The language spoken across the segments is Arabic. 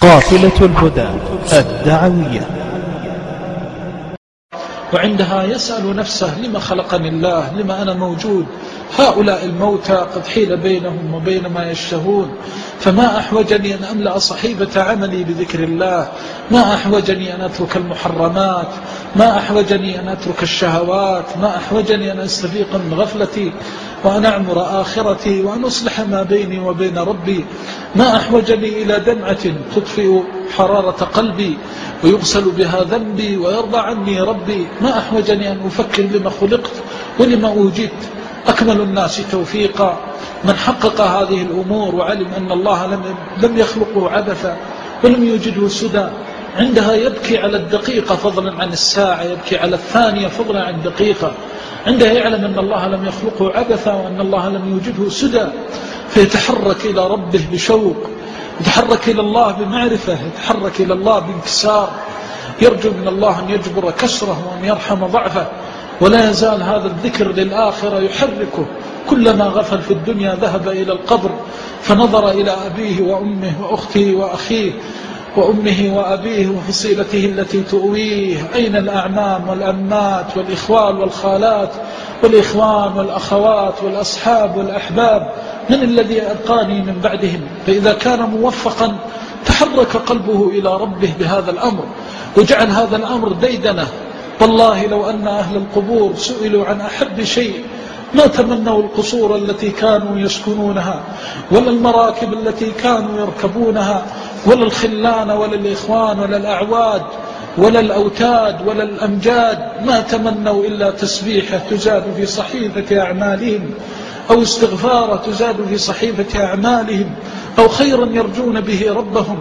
قافلة الهدى الدعوية وعندها يسأل نفسه لما خلقني الله؟ لما أنا موجود؟ هؤلاء الموتى قد حيل بينهم وبين ما يشتهون. فما أحوجني أن أملأ صحيفة عملي بذكر الله؟ ما أحوجني أن أترك المحرمات؟ ما أحوجني أن أترك الشهوات؟ ما أحوجني أن أستفيق من غفلتي وأن أعمر آخرتي وأن أصلح ما بيني وبين ربي؟ ما أحوجني إلى دمعة تطفئ حرارة قلبي ويغسل بها ذنبي ويرضى عني ربي. ما أحوجني أن أفكر لما خلقت ولما أوجدت. أكمل الناس توفيقا. من حقق هذه الأمور وعلم أن الله لم, لم يخلقه عبثا ولم يوجده سدى. عندها يبكي على الدقيقة فضلا عن الساعة يبكي على الثانية فضلا عن الدقيقة عندها يعلم أن الله لم يخلقه عبثا وأن الله لم يوجده سدى. فيتحرك إلى ربه بشوق يتحرك إلى الله بمعرفة يتحرك إلى الله بانكسار. يرجو من الله أن يجبر كسره وأن يرحم ضعفه. ولا يزال هذا الذكر للآخرة يحركه. كلما غفل في الدنيا ذهب إلى القبر فنظر إلى أبيه وأمه وأخته وأخيه وأمه وأبيه وفصيلته التي تؤويه. أين الأعمام والأمات والإخوال والخالات والإخوان والأخوات والأصحاب والأحباب؟ من الذي أبقاني من بعدهم فإذا كان موفقا تحرك قلبه إلى ربه بهذا الأمر وجعل هذا الأمر ديدنة. والله لو أن أهل القبور سئلوا عن أحب شيء ما تمنوا القصور التي كانوا يسكنونها ولا المراكب التي كانوا يركبونها ولا الخلان ولا الإخوان ولا الأعواد ولا الأوتاد ولا الأمجاد ما تمنوا إلا تسبيحة تزاد في صحيفة أعمالهم. أو استغفار تزاد في صحيفة أعمالهم أو خيرا يرجون به ربهم.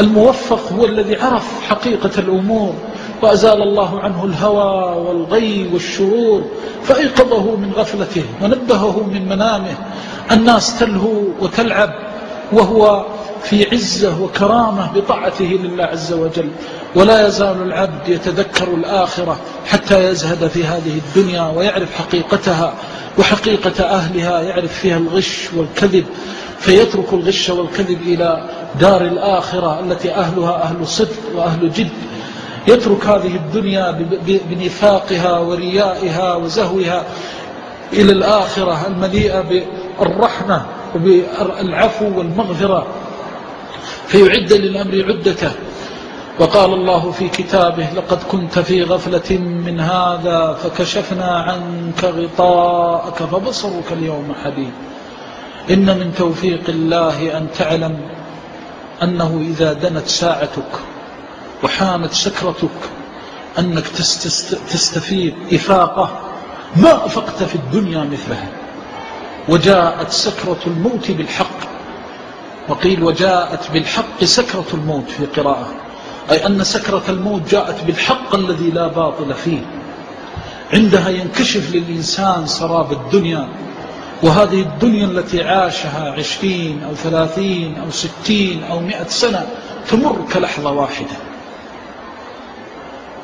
الموفق هو الذي عرف حقيقة الأمور وأزال الله عنه الهوى والغي والشرور فأيقظه من غفلته ونبهه من منامه. الناس تلهو وتلعب وهو في عزة وكرامة بطاعته لله عز وجل. ولا يزال العبد يتذكر الآخرة حتى يزهد في هذه الدنيا ويعرف حقيقتها. وحقيقة أهلها يعرف فيها الغش والكذب فيترك الغش والكذب إلى دار الآخرة التي أهلها أهل صدق وأهل جد. يترك هذه الدنيا بنفاقها وريائها وزهوها إلى الآخرة المليئة بالرحمة وبالعفو والمغفرة. فيعد للأمر عدته. وقال الله في كتابه لقد كنت في غفلة من هذا فكشفنا عنك غطاءك فبصرك اليوم حديد. إن من توفيق الله أن تعلم أنه إذا دنت ساعتك وحانت سكرتك أنك تستفيد إفاقة ما أفقت في الدنيا مثلها. وجاءت سكرة الموت بالحق. وقيل وجاءت بالحق سكرة الموت في قراءة. أي أن سكرة الموت جاءت بالحق الذي لا باطل فيه. عندها ينكشف للإنسان سراب الدنيا وهذه الدنيا التي عاشها عشرين أو ثلاثين أو ستين أو مئة سنة تمر كلحظة واحدة.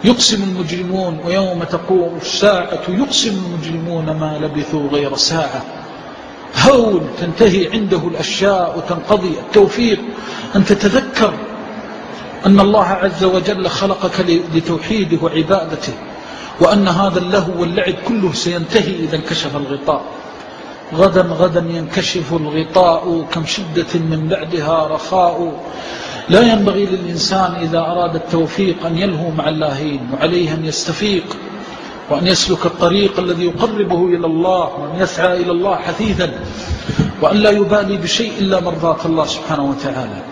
يقسم المجرمون ويوم تقوم الساعة يقسم المجرمون ما لبثوا غير ساعة. هول تنتهي عنده الأشياء وتنقضي التوفيق. أن تتذكر أن الله عز وجل خلقك لتوحيده وعبادته وأن هذا اللهو واللعب كله سينتهي إذا انكشف الغطاء. غدا غدا ينكشف الغطاء كم شدة من بعدها رخاء. لا ينبغي للإنسان إذا أراد التوفيق أن يلهو مع اللاهين وعليه أن يستفيق وأن يسلك الطريق الذي يقربه إلى الله وأن يسعى إلى الله حثيثا وأن لا يبالي بشيء إلا مرضاة الله سبحانه وتعالى.